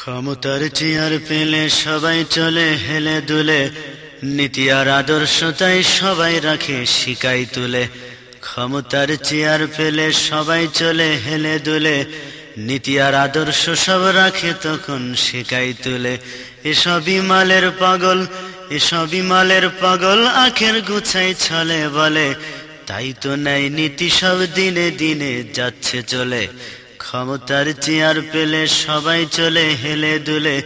ক্ষমতার চেয়ার পেলে সবাই চলে, হেলে দুলে। নীতি আর আদর্শ তাই সবাই রাখে, শিকাই তুলে। ক্ষমতার চেয়ার পেলে সবাই চলে, হেলে দুলে। নীতি আর আদর্শ সব রাখে তখন শিকাই তুলে। এসবই মালের পাগল, এসবই মালের পাগল, আখের গুছাই ছলে বলে। তাই তো নাই নীতি সব দিনে দিনে যাচ্ছে চলে। ক্ষমতার চেয়ার পেলে সবাই চলে, হেলে দুলে।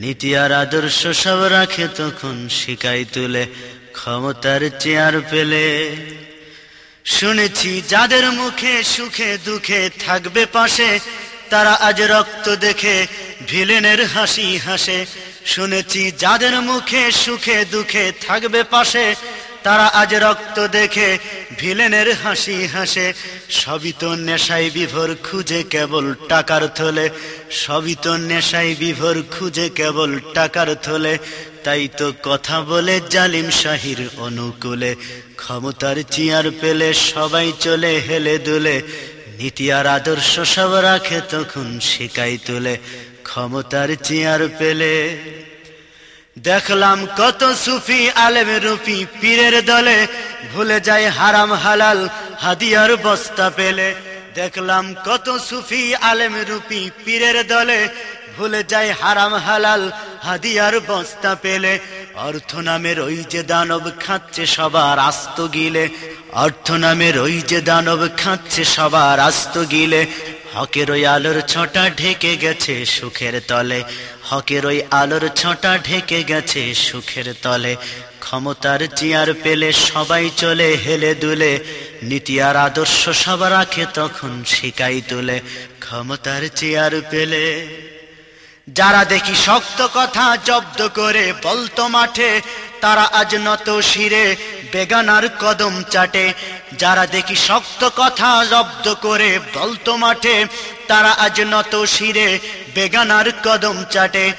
নীতি আর আদর্শ সব রাখে তখন শিকাই তুলে। ক্ষমতার চেয়ার পেলে শুনেছি যাদের মুখে সুখে দুঃখে থাকবে পাশে, তারা আজ রক্ত দেখে ভিলেনের হাসি হাসে। শুনেছি যাদের মুখে সুখে দুঃখে থাকবে পাশে তারা আজ রক্ত দেখে ভিলেনের হাসি হাসে। সবই তো নেশাই বিভোর, খুঁজে কেবল টাকার থলে। সবই তো নেশাই বিভোর, খুঁজে কেবল টাকার থলে। তাই তো কথা বলে জালিম শাহির অনুকূলে। ক্ষমতার চিয়ার পেলে সবাই চলে হেলে দুলে। নীতি আর আদর্শ সব রাখে তখন শিকাই তুলে। ক্ষমতার চিয়ার পেলে দেখলাম কত সুফি আলেম রুপি পীরের দলে। ভুলে যায় হারাম হালাল হাদিয়ার বস্তা পেলে। দেখলাম কত সুফি আলেম রুপি পীরের দলে। ভুলে যায় হারাম হালাল হাদিয়ার বস্তা পেলে। অর্থ নামের ওই যে দানব খাচ্ছে সবার আস্ত গিলে। অর্থ নামের ওই যে দানব খাচ্ছে সবার আস্ত গিলে। হকের ওই আলোর ছটা ঢেকে গেছে সুখের তলে। হকের ওই আলোর ছটা ঢেকে গেছে সুখের তলে। ক্ষমতার চেয়ার পেলে সবাই চলে, হেলে দুলে। নীতি আর আদর্শ সব রাখে তখন শিকাই তুলে। ক্ষমতার চেয়ার পেলে যারা দেখি শক্ত কথা জব্দ করে বলতো মাঠে, তারা আজ নত শিরে বেগানার কদম চাটে। যারা দেখি শক্ত কথা জব্দ করে বলতো মাঠে, তারা আজ নত শিরে বেগানার কদম চাটে।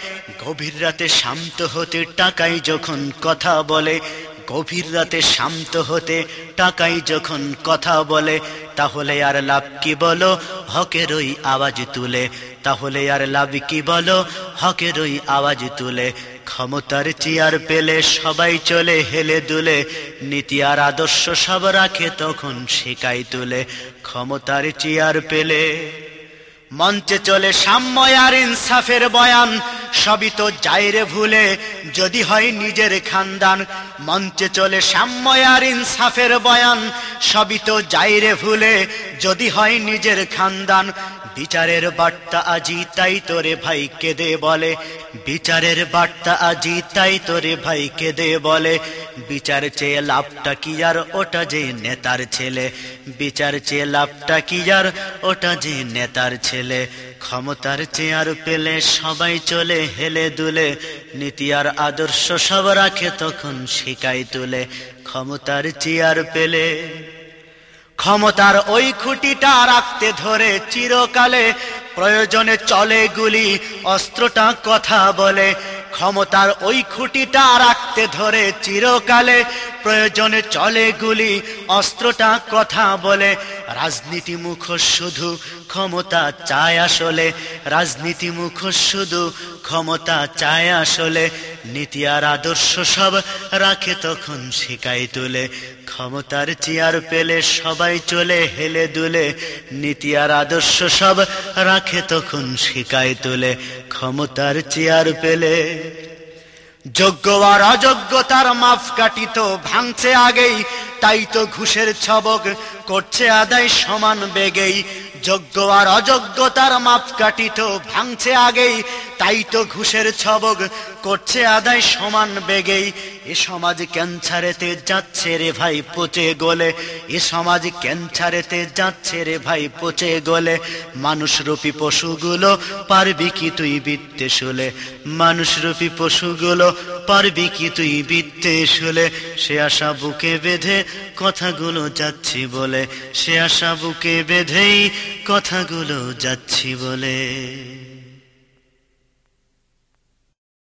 গভীর রাতে শান্ত হতে টাকাই যখন কথা বলে। গভীর রাতে শান্ত হতে টাকাই যখন কথা বলে। তাহলে আর লাভ কি বলো? হকের ওই আওয়াজ তুলে। তাহলে আর লাভ কি বলো? হকের ওই আওয়াজ তুলে। ক্ষমতার চেয়ার পেলে সবাই চলে হেলে দুলে। নীতি আর আদর্শ সব রাখে তখন শেখাই তুলে। ক্ষমতার চেয়ার পেলে মঞ্চে চলে সাম্য আর ইনসাফের বয়ান। সবই তো যাইরে ভুলে, যদি হয় নিজের খানদান। মঞ্চে চলে সাম্য আর ইনসাফের বয়ান। সবই তো যাইরে ভুলে, যদি হয় নিজের খানদান। বিচারের বার্তা আজি তাই তোরে ভাই কেঁদে বলে। বিচারের বার্তা আজি তাই তোরে ভাই কেঁদে বলে। বিচার চেয়ে লাভটা কি আর, ওটা যে নেতার ছেলে। বিচার চেয়ে লাভটা কি আর, ওটা যে নেতার ছেলে। ক্ষমতার চেয়ার পেলে সবাই চলে হেলে দুলে। নীতি আর আদর্শ সব রাখে তখন শিকাই তুলে। ক্ষমতার চেয়ার পেলে ক্ষমতার ওই খুঁটিটা রাখতে ধরে চিরকালে প্রয়োজনে চলে গুলি, অস্ত্রটা কথা বলে। ক্ষমতার ওই খুঁটিটা রাখতে ধরে চিরকালে প্রয়োজনে চলে গুলি, অস্ত্রটা কথা বলে। রাজনীতি মুখ শুধু ক্ষমতা চায় আসলে, রাজনীতি মুখ শুধু ক্ষমতা চায় আসলে, নীতি আর আদর্শ সব রাখে তখন শিকাই তুলে, ক্ষমতার চেয়ার পেলে সবাই চলে, হেলে দুলে, নীতি আর আদর্শ সব রাখে তখন শিকাই তুলে, ক্ষমতার চেয়ার পেলে। যোগ্য আর অযোগ্যতার মাফ কাটিত ভাঙছে আগেই তাই তো ঘুষের ছবক করছে আদায় সমান বেগেই। যোগ্য আর অযোগ্যতার মাপ তো ভাঙছে আগেই। তাই তো ঘুষের ছবক করছে আদায় সমান বেগেই। এ সমাজ ক্যান্সারেতে যাচ্ছে রে ভাই পচে গলে। এ সমাজ ক্যান্সারেতে যাচ্ছে রে ভাই পচে গলে। মানুষ রূপী পশুগুলো পারবি কি তুই বিত্তে শুলে? মানুষ রূপী পশুগুলো পারবি কি তুই বিত্তে শুলে সে আশা বুকে বেঁধে কথাগুলো যাচ্ছি বলে। সে আশা বুকে বেঁধেই কথাগুলো যাচ্ছি বলে।